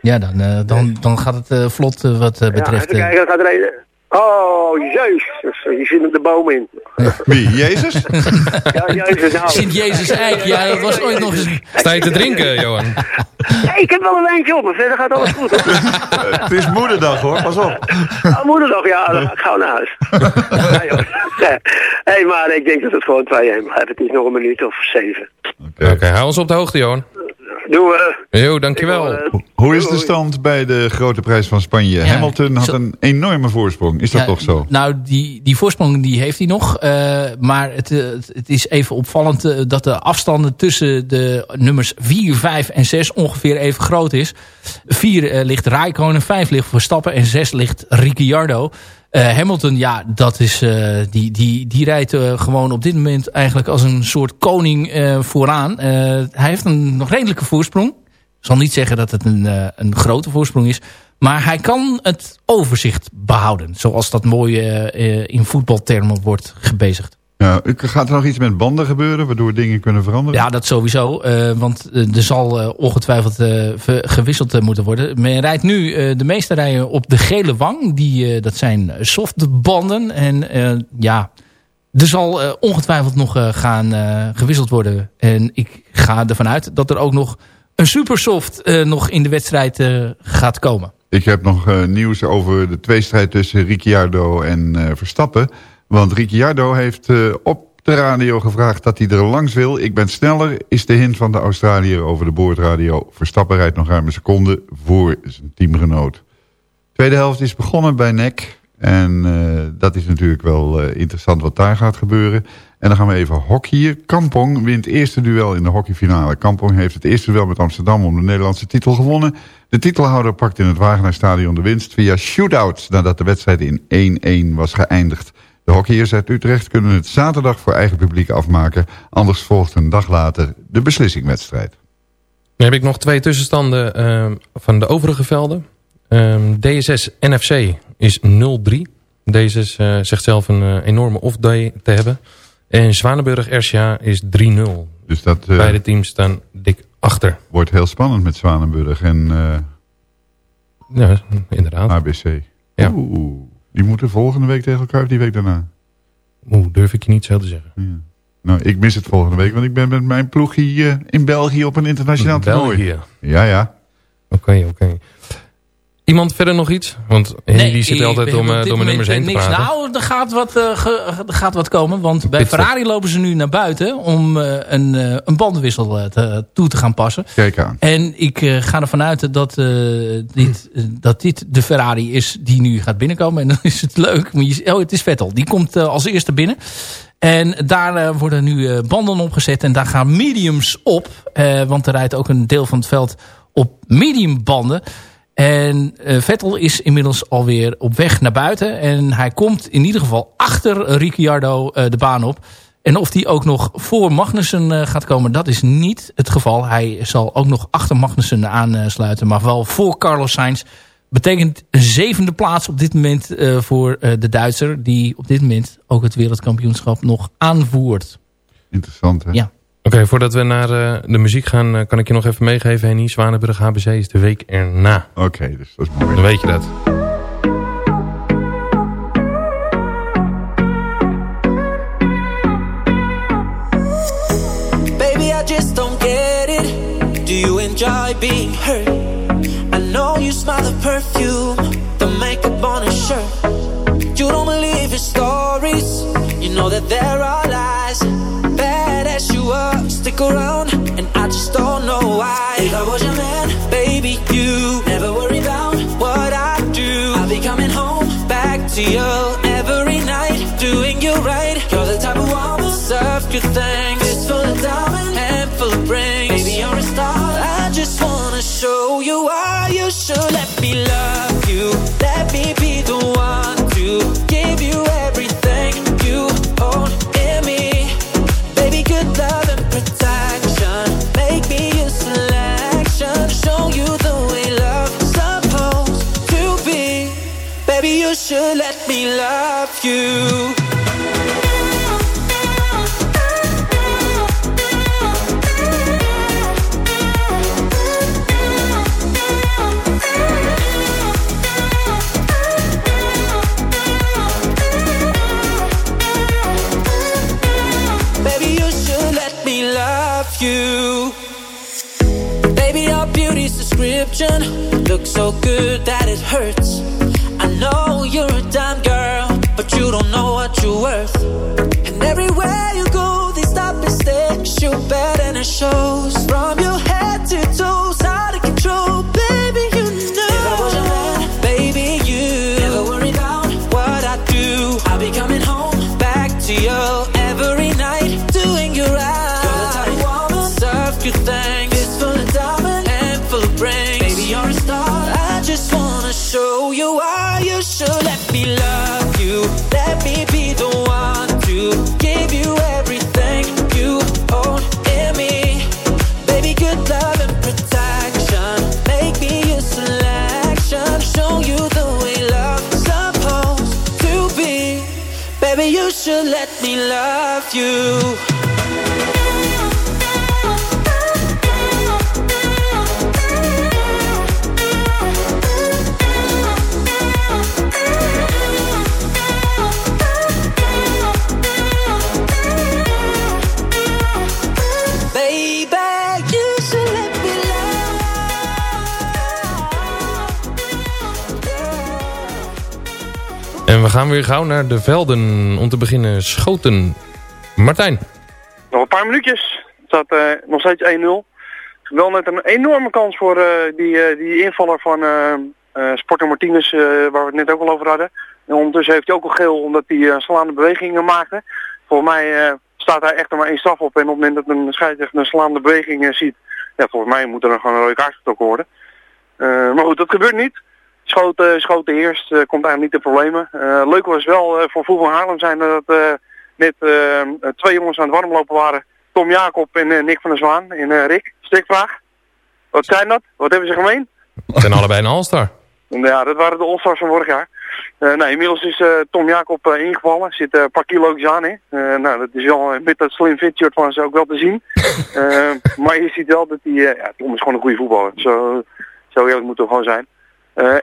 Ja, dan, dan, dan gaat het vlot wat Ja, betreft... even eh, kijken, gaat er een... Oh, jezus. Je zit op de boom in. Wie, Jezus? Ja, jezus nou. Sint Jezus Eik, ja, dat was ooit nog eens... Sta je te drinken, Johan? Nee, ik heb wel een wijntje op, maar verder gaat alles goed. Hoor. Het is moederdag hoor, pas op. Oh, moederdag, ja, dan ga ik gauw naar huis. Nee. hey, maar ik denk dat het gewoon 2-1 blijft. Het is nog een minuut of zeven. Oké, hou ons op de hoogte, Johan. Doen we. Jo, dankjewel. Hoe is de stand bij de grote prijs van Spanje? Hamilton had een enorme voorsprong. Is dat Ja, toch zo? Nou, die, die voorsprong die heeft hij nog. eh, maar het, eh, het, het is even opvallend eh, dat de afstanden tussen de nummers 4, 5 en 6 ongeveer even groot is. 4 eh, ligt Raikkonen, 5 ligt Verstappen en 6 ligt Ricciardo. Eh, Hamilton, ja, dat is, eh, die, die, die rijdt eh, gewoon op dit moment eigenlijk als een soort koning vooraan. Hij heeft een nog redelijke voorsprong. Ik zal niet zeggen dat het een, een grote voorsprong is. Maar hij kan het overzicht behouden. Zoals dat mooi in voetbaltermen wordt gebezigd. Ja, gaat er nog iets met banden gebeuren, waardoor dingen kunnen veranderen? Ja, dat sowieso. eh, want eh, er zal eh, ongetwijfeld gewisseld moeten worden. Men rijdt nu de meeste rijden op de gele wang. Die, dat zijn softbanden. En ja, er zal ongetwijfeld nog gaan gewisseld worden. En ik ga ervan uit dat er ook nog een supersoft nog in de wedstrijd gaat komen. Ik heb nog nieuws over de tweestrijd tussen Ricciardo en Verstappen. Want Ricciardo heeft eh, op de radio gevraagd dat hij er langs wil. Ik ben sneller, is de hint van de Australiër over de boordradio. Verstappen rijdt nog ruim een seconde voor zijn teamgenoot. Tweede helft is begonnen bij NEC. En eh, dat is natuurlijk wel eh, interessant wat daar gaat gebeuren. En dan gaan we even hockeyen. Kampong wint eerste duel in de hockeyfinale. Kampong heeft het eerste duel met Amsterdam om de Nederlandse titel gewonnen. De titelhouder pakt in het Wagenaarstadion de winst via shootouts... nadat de wedstrijd in 1-1 was geëindigd. De hockeyers uit Utrecht kunnen het zaterdag voor eigen publiek afmaken. Anders volgt een dag later de beslissingwedstrijd. Dan heb ik nog twee tussenstanden ehm, van de overige velden. Ehm, DSS NFC is 0-3. DSS eh, zegt zelf een eh, enorme off-day te hebben. En Zwanenburg RCA is 3-0. Dus dat, eh, Beide teams staan dik achter. Wordt heel spannend met Zwanenburg en eh, Ja, inderdaad. ABC. Ja. Oeh, die moeten volgende week tegen elkaar of die week daarna? Oeh, durf ik je niet zo te zeggen. Nou, ik mis het volgende week, want ik ben met mijn ploeg hier in België op een internationaal toernooi. België. Ja, ja. Oké, oké. Iemand verder nog iets? Want Henny die zit ik altijd ben om, eh, door mijn nummers heen te niks. praten. Nou, er gaat, wat, eh, ge- er gaat wat komen. Want bij Pitstop. Ferrari lopen ze nu naar buiten om eh, een, eh, een bandenwissel eh, te- toe te gaan passen. Kijk aan. En ik eh, ga ervan uit dat, eh, dit, dat dit de Ferrari is die nu gaat binnenkomen. En dan is het leuk. Maar je, oh, het is Vettel. Die komt als eerste binnen. En daar eh, worden nu eh, banden opgezet. En daar gaan mediums op. Eh, want er rijdt ook een deel van het veld op medium banden. En eh, Vettel is inmiddels alweer op weg naar buiten. En hij komt in ieder geval achter Ricciardo eh, de baan op. En of die ook nog voor Magnussen eh, gaat komen, dat is niet het geval. Hij zal ook nog achter Magnussen aansluiten. Maar wel voor Carlos Sainz. Betekent een zevende plaats op dit moment voor de Duitser. Die op dit moment ook het wereldkampioenschap nog aanvoert. Interessant, hè? Ja. Oké, voordat we naar eh, de muziek gaan, eh, kan ik je nog even meegeven, Henny. Zwanenburg HBC is de week erna. Oké, dus dat is mooi. Dan weet je dat. Baby, I just don't get it. Do you enjoy being hurt? I know you smell the perfume, the makeup on a shirt. You don't believe your stories. You know that there are lies. Stick around, and I just don't know why. If I was your man, baby, you never worry about what I do. I'll be coming home back to you Baby, you should let me love you. Baby, you should let me love you. Baby, your beauty's description looks so good that it hurts. Know you're a dime girl, but you don't know what you're worth. And everywhere you go, they stop and stare. You bad and it shows. From your head to toes, you. En we gaan weer gauw naar de velden. Om te beginnen Schoten. Martijn. Nog een paar minuutjes. Het staat eh, nog steeds 1-0. Wel net een enorme kans voor eh, die, eh, die invaller van Sporter Martinez, waar we het net ook al over hadden. En ondertussen heeft hij ook al geel omdat hij slaande bewegingen maakte. Volgens mij staat hij echt er maar één staf op. En op het moment dat een scheidsrechter een slaande beweging ziet, ja, volgens mij moet er dan gewoon een rode kaart getrokken worden. Maar goed, dat gebeurt niet. Schoten, schoten eerst, komt eigenlijk niet te problemen. Leuk was wel voor Voetbal Haarlem zijn dat eh, net eh, twee jongens aan het warmlopen waren. Tom Jacob en eh, Nick van der Zwaan. En eh, Rick, stikvraag. Wat zijn dat? Wat hebben ze gemeen? Het zijn allebei een All-Star. Ja, dat waren de All-Stars van vorig jaar. Nee, inmiddels is Tom Jacob eh, ingevallen. Zit een paar kilo's aan, hè. Nou, dat is wel met dat slim fit shirt van ze ook wel te zien. Maar je ziet wel dat hij... ja, Tom is gewoon een goede voetballer. Zo, zo eerlijk moet het gewoon zijn.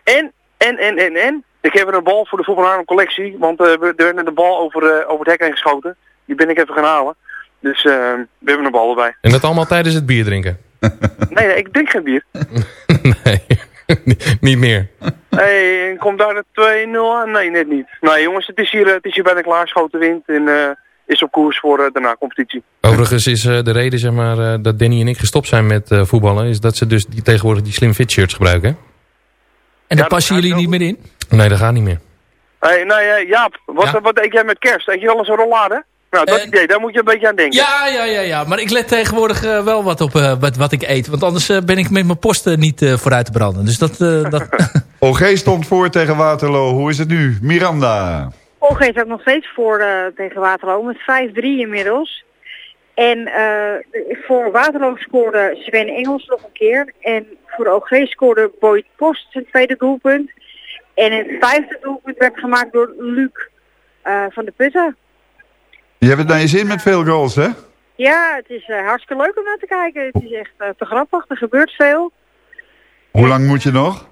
En, en, en, en, en. Ik heb er een bal voor de Voetbal collectie. Want eh, we- er werd net een bal over, eh, over het hek heen geschoten. Die ben ik even gaan halen. Dus eh, we hebben een bal erbij. En dat allemaal tijdens het bier drinken? Nee, nee, ik drink geen bier. nee, niet meer. Hey, en komt daar de 2-0 aan? Nee, net niet. Nee jongens, het is hier, het is hier bijna klaar. Schoten wind en eh, is op koers voor eh, de na-competitie. Overigens is eh, de reden zeg maar, eh, dat Danny en ik gestopt zijn met eh, voetballen... is dat ze dus die, tegenwoordig die slim fit shirts gebruiken. hè? En daar passen jullie niet meer in? Nee, dat gaat niet meer. Hey, nee, eh, Jaap, wat, wat eet jij met kerst? Eet je wel eens een rollade? Nou, dat idee, daar moet je een beetje aan denken. Ja, ja, ja, ja. Maar ik let tegenwoordig eh, wel wat op eh, wat, wat ik eet. Want anders eh, ben ik met mijn posten niet eh, vooruit te branden. Dus dat... eh, dat OG stond voor tegen Waterloo. Hoe is het nu? Miranda. OG staat nog steeds voor eh, tegen Waterloo met 5-3 inmiddels. En eh, voor Waterloo scoorde Sven Engels nog een keer. En voor OG scoorde Boyd Post zijn tweede doelpunt. En het vijfde doelpunt werd gemaakt door Luc eh, van de Putten. Je hebt het naar je zin met veel goals, hè? Ja, het is eh, hartstikke leuk om naar te kijken. Het is echt eh, te grappig, er gebeurt veel. Hoe lang moet je nog?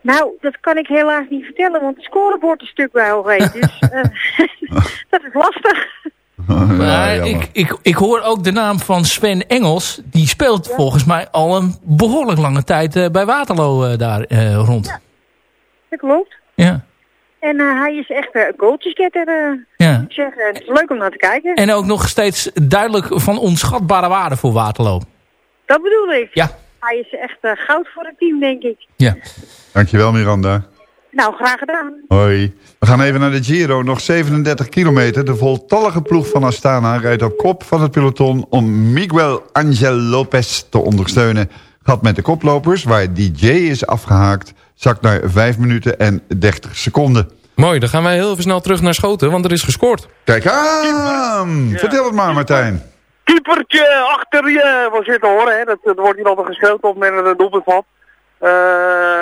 Nou, dat kan ik helaas niet vertellen, want het scorebord is stuk bij OG. Dus eh, dat is lastig. maar ik, ik, ik hoor ook de naam van Sven Engels. Die speelt volgens mij al een behoorlijk lange tijd bij Waterloo daar eh, rond. Dat klopt. Ja. En eh, hij is echt eh, een goaltjesgetter, eh Ja. moet ik zeggen. Het is leuk om naar te kijken. En ook nog steeds duidelijk van onschatbare waarde voor Waterloo. Dat bedoel ik. Ja. Hij is echt goud voor het team, denk ik. Dankjewel, Miranda. Nou, graag gedaan. Hoi. We gaan even naar de Giro. Nog 37 kilometer. De voltallige ploeg van Astana rijdt op kop van het peloton... om Miguel Angel Lopez te ondersteunen. Gaat met de koplopers, waar DJ is afgehaakt... zakt naar 5 minuten en 30 seconden. Mooi, dan gaan wij heel even snel terug naar Schoten, want er is gescoord. Kijk aan! Vertel het maar, Martijn. Keepertje achter je was zitten horen, hè. Dat, dat wordt hier altijd geschreeuwd op met een doelpunt valt. Eh,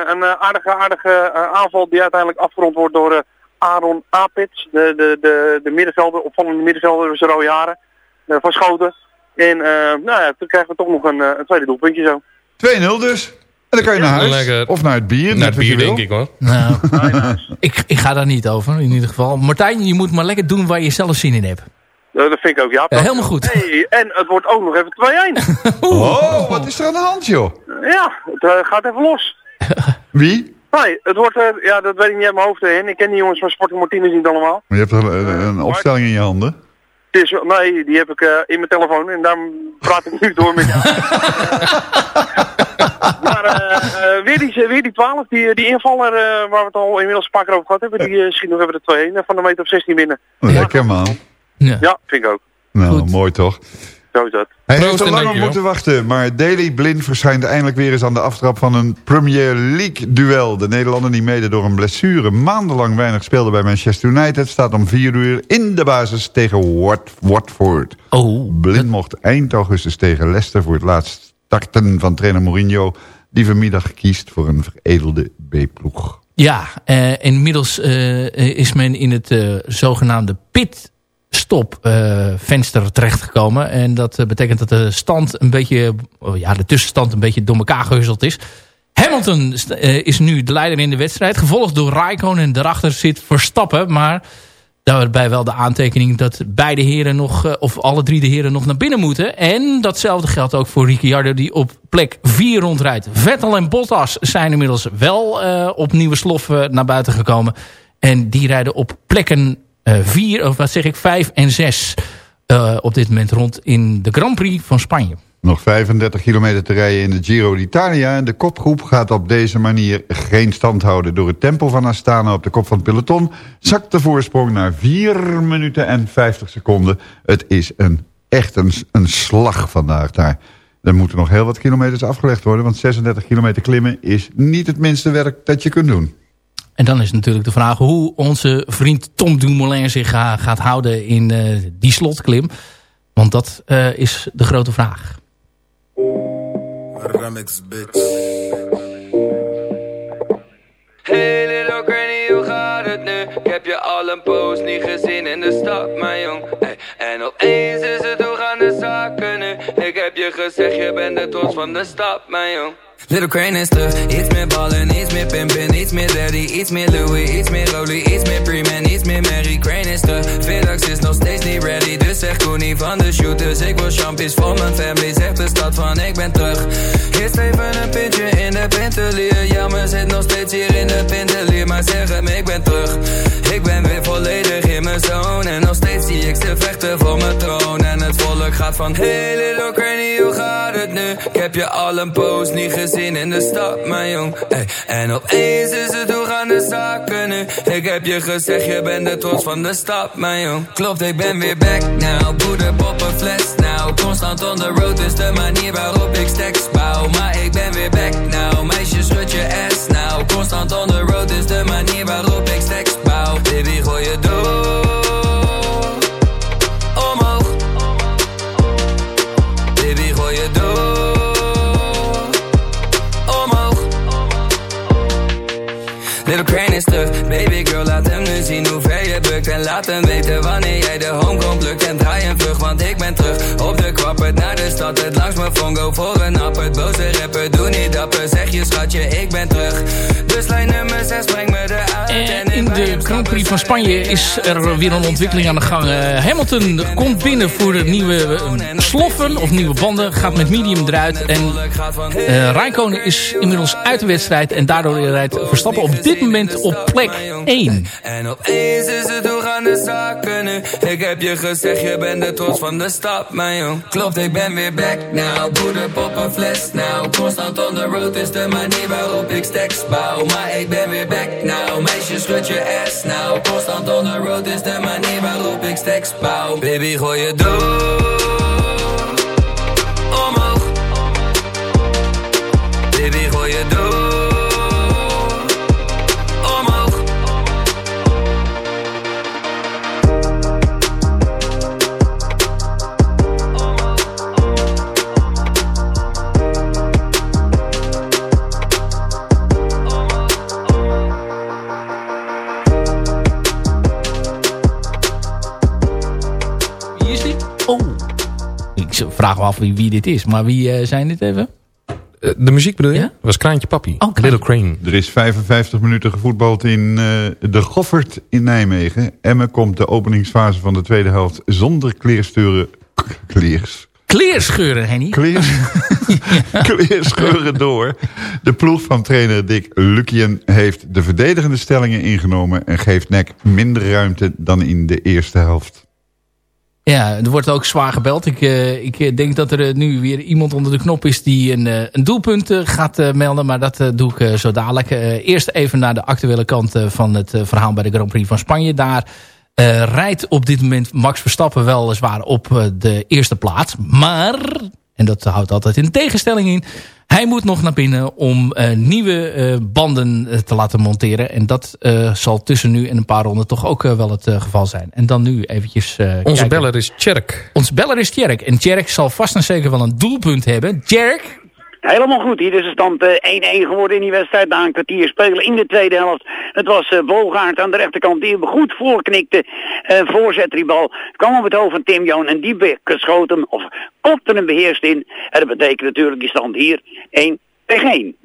een eh, aardige, aardige eh, aanval die uiteindelijk afgerond wordt door Aaron Apits, de, de, de, de middenvelder, opvallende middenvelder met zijn rode van Schoten. En eh, nou ja, toen krijgen we toch nog een, eh, een tweede doelpuntje zo. 2-0 dus. En dan kan je naar huis. Lekker. Of naar het bier. Naar net het bier, denk ik hoor. Nou, ik, ik ga daar niet over in ieder geval. Martijn, je moet maar lekker doen waar je zelf zin in hebt. Eh, dat vind ik ook, ja. Ja, helemaal goed. Hey, en het wordt ook nog even 2-1. Oh, wat is er aan de hand, joh? ja, het eh, gaat even los. Wie? Nee, het wordt, eh, ja, dat weet ik niet uit mijn hoofd. Hè. Ik ken die jongens van Sporting Martinez niet allemaal. Je hebt een, een, een opstelling in je handen. Het is, nee, die heb ik eh, in mijn telefoon en daarom praat ik nu door met jou. Maar eh, eh, weer, die, weer die 12, die, die invaller eh, waar we het al inmiddels een paar keer over gehad hebben, die eh, schiet nog even de 2-1 van de meter of 16 binnen. Lekker, man. Ja, vind ik ook. Nou, mooi toch? Zo is dat. Hij Proost heeft en lang op moeten wachten, maar Daley Blind verschijnt eindelijk weer eens aan de aftrap van een Premier League duel. De Nederlander die mede door een blessure maandenlang weinig speelde bij Manchester United... staat om vier uur in de basis tegen Wat Watford. Oh, Blind mocht eind augustus tegen Leicester voor het laatst starten van trainer Mourinho... die vanmiddag kiest voor een veredelde B-ploeg. Ja, eh, inmiddels eh, is men in het eh, zogenaamde pitstop eh venster terechtgekomen. En dat betekent dat de stand een beetje, oh ja, de tussenstand een beetje door elkaar gehuzzeld is. Hamilton is nu de leider in de wedstrijd, gevolgd door Raikkonen en daarachter zit Verstappen. Maar daarbij wel de aantekening dat beide heren nog, eh, of alle drie de heren nog naar binnen moeten. En datzelfde geldt ook voor Ricciardo die op plek 4 rondrijdt. Vettel en Bottas zijn inmiddels wel eh, op nieuwe slof eh, naar buiten gekomen. En die rijden op plekken 4, of wat zeg ik, 5 en 6 op dit moment rond in de Grand Prix van Spanje. Nog 35 kilometer te rijden in de Giro d'Italia. En de kopgroep gaat op deze manier geen stand houden. Door het tempo van Astana op de kop van het peloton... zakt de voorsprong naar 4 minuten en 50 seconden. Het is een, echt een, een slag vandaag daar. Er moeten nog heel wat kilometers afgelegd worden... want 36 kilometer klimmen is niet het minste werk dat je kunt doen. En dan is natuurlijk de vraag hoe onze vriend Tom Dumoulin zich ga- gaat houden in eh, die slotklim. Want dat eh, is de grote vraag. Remix, bitch. Hey, little granny, you heb je al een poos niet gezien in de stad, mijn jong. Ey, en opeens is het hoe gaan de zaken nu. Ik heb je gezegd, je bent de trots van de stad, mijn jong. Little Crane is terug, iets meer ballen, iets meer pimpin, iets meer daddy, iets meer Louis, iets meer Rolly, iets meer Freeman, iets meer Mary. Crane is terug, Vidax is nog steeds niet ready, dus zeg Koenie van de shooters. Ik wil champions voor mijn family, zegt de stad van ik ben terug. Eerst even een pintje in de pintelier, jammer zit nog steeds hier in de pintelier, maar zeg hem ik ben terug. Ik ben weer volledig in mijn zone en nog steeds zie ik ze vechten voor mijn troon. En het volk gaat van, hey little Crane, hoe gaat het nu? Ik heb je al een post niet gezien in de stad, mijn jong. Ey, en opeens is het hoe gaan de zaken nu. Ik heb je gezegd, je bent de trots van de stad, mijn jong. Klopt, ik ben weer back now. Poeder, poppen, fles now. Constant on the road is de manier waarop ik stacks bouw. Maar ik ben weer back now. Meisje, schud je ass now. Constant on the road is de manier waarop ik stacks bouw. Baby, gooi je door. Baby girl laat hem nu zien hoe ver je bukt. En laat hem weten wanneer jij de homegrown plukt En draai een vlug, want ik ben terug. Op de kwappert naar de stad, het langs mijn fongo voor een appert Boze rapper, doe niet dapper, zeg je schatje, ik ben terug. Dus lijn nummer 6, breng me eruit En in de Grand Prix van Spanje is er weer een ontwikkeling aan de gang. Uh, Hamilton komt binnen voor de nieuwe uh, sloffen of nieuwe banden. Gaat met medium eruit. En uh, is inmiddels uit de wedstrijd. En daardoor rijdt Verstappen op dit moment op plek 1. En opeens is het Ik heb je gezegd, je bent de trots van de stad, mijn jong. Klopt, ik ben weer back now. Poeder, poppen, fles now. Constant on the road is de manier waarop ik stacks bouw. Maar ik ben weer back now. Meisje, schud je ass now. Constant on the road is de manier waarop ik stacks bouw. Baby, gooi je door. Ik vraag me af wie, wie dit is. Maar wie uh, zijn dit even? Uh, de muziek bedoel je? Ja? was Kraantje Papi. Oh, Little Crane. Er is 55 minuten gevoetbald in uh, de Goffert in Nijmegen. Emmen komt de openingsfase van de tweede helft zonder kleersturen... Kleers... Kleerscheuren, Henny. Kleers, kleerscheuren door. De ploeg van trainer Dick Lukien heeft de verdedigende stellingen ingenomen... en geeft NEC minder ruimte dan in de eerste helft. Ja, er wordt ook zwaar gebeld. Ik, uh, ik denk dat er uh, nu weer iemand onder de knop is die een, een doelpunt gaat melden. Maar dat doe ik zo dadelijk. eerst even naar de actuele kant van het verhaal bij de Grand Prix van Spanje. Daar rijdt op dit moment Max Verstappen weliswaar op de eerste plaats. Maar, en dat houdt altijd in tegenstelling in... Hij moet nog naar binnen om uh, nieuwe uh, banden uh, te laten monteren. En dat zal tussen nu en een paar ronden toch ook wel het geval zijn. En dan nu eventjes Onze kijken. beller is Tjerk. Onze beller is Tjerk. En Tjerk zal vast en zeker wel een doelpunt hebben. Tjerk? Helemaal goed. Hier is de stand 1-1 geworden in die wedstrijd. Na een kwartier spelen in de tweede helft. Het was uh, Bolgaard aan de rechterkant die hem goed voorknikte. Uh, voorzet die bal. Kwam op het hoofd van Tim Joon en die geschoten hem. Of kopte hem beheerst in. En dat betekent natuurlijk die stand hier 1 tegen 1.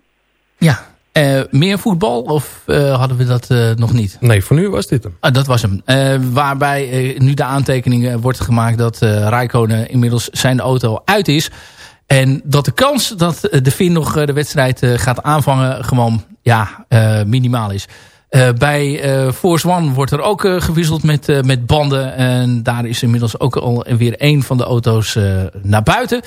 Ja. Uh, meer voetbal of hadden we dat nog niet? Nee, voor nu was dit hem. Ah, dat was hem. waarbij nu de aantekening wordt gemaakt dat Rijkonen inmiddels zijn auto uit is. En dat de kans dat de Fin nog de wedstrijd gaat aanvangen gewoon ja, minimaal is. Bij Force One wordt er ook gewisseld met, met banden. En daar is inmiddels ook al weer één van de auto's naar buiten.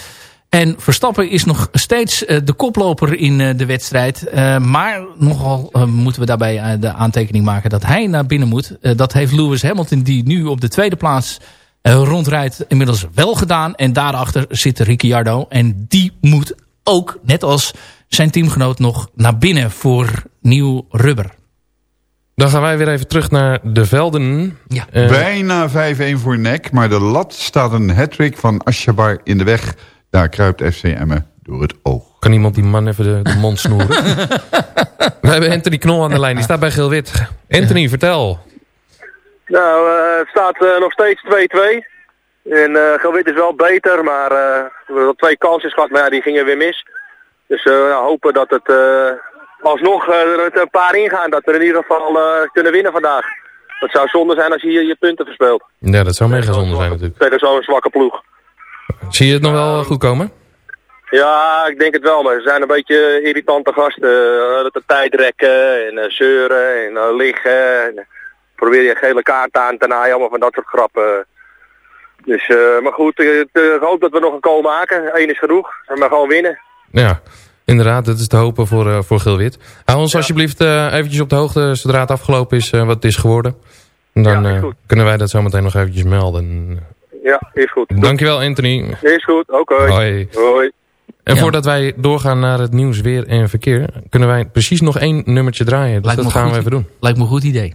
En Verstappen is nog steeds de koploper in de wedstrijd. maar nogal moeten we daarbij de aantekening maken dat hij naar binnen moet. dat heeft Lewis Hamilton die nu op de tweede plaats rondrijdt inmiddels wel gedaan. En daarachter zit Ricciardo. En die moet ook, net als zijn teamgenoot, nog naar binnen voor nieuw rubber. Dan gaan wij weer even terug naar de velden. Ja. Uh, Bijna 5-1 voor NEC, maar de lat staat een hattrick van Ashabar in de weg. Daar kruipt FC Emmen door het oog. Kan iemand die man even de, de mond snoeren? we hebben Anthony Knol aan de lijn, die staat bij Geel-Wit. Anthony, vertel. Nou, eh, het staat eh, nog steeds 2-2. En uh, is wel beter, maar eh, we hebben twee kansjes gehad, maar ja, die gingen weer mis. Dus eh, nou, hopen dat het alsnog er een paar ingaan, dat we in ieder geval kunnen winnen vandaag. Het zou zonde zijn als je hier je punten verspeelt. Ja, dat zou mega zonde zijn natuurlijk. Tegen zo'n zwakke ploeg. Zie je het nog wel goed komen? Ja, ik denk het wel, maar ze zijn een beetje irritante gasten. Uh, de tijd rekken en uh, zeuren en uh, liggen. En, probeer je gele kaart aan te naaien, allemaal van dat soort grappen. Dus, maar goed, ik hoop dat we nog een goal maken. Eén is genoeg, we gaan gewoon winnen. Ja, inderdaad, dat is te hopen voor, uh, voor Geel-Wit. Hou ons ja. alsjeblieft uh, eventjes op de hoogte zodra het afgelopen is uh, wat het is geworden. En dan ja, kunnen wij dat zometeen nog eventjes melden. Ja, is goed. Dankjewel Anthony. Is goed, oké. Okay. Hoi. Hoi. En ja. voordat wij doorgaan naar het nieuws, weer en verkeer... kunnen wij precies nog één nummertje draaien. Dus dat gaan we even doen. Lijkt me een goed idee.